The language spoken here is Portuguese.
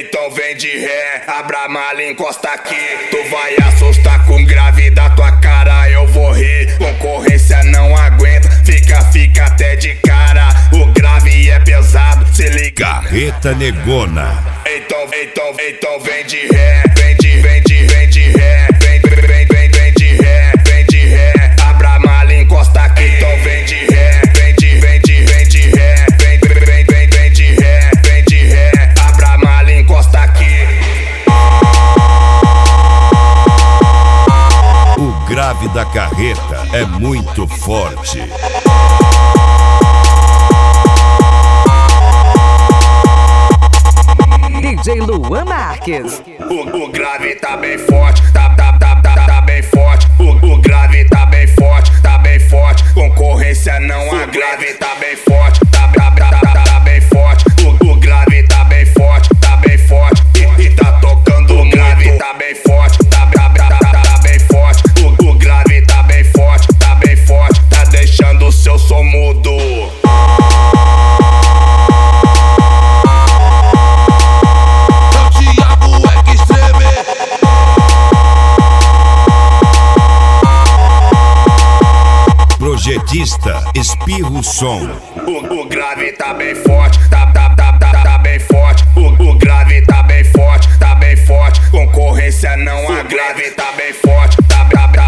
então vem de ré, abra a mala e encosta aqui. Tu vai assustar com grave da tua cara, eu vou rir. Concorrência não aguenta, fica, fica até de cara. O grave é pesado, se liga. Carreta Negona. Então, então, então vem de ré, O grave da carreta é muito forte. DJ Luan Marques. O, o grave tá bem forte, tá, tá, tá, tá, tá bem forte. O, o grave tá bem forte, tá bem forte. Concorrência não há grave, tá bem forte, Projetista Espirro Som. O, o grave tá bem forte, tá, tá, tá, tá, tá bem forte. O, o grave tá bem forte, tá bem forte. Concorrência não há grave, tá bem forte, tá, tá, tá,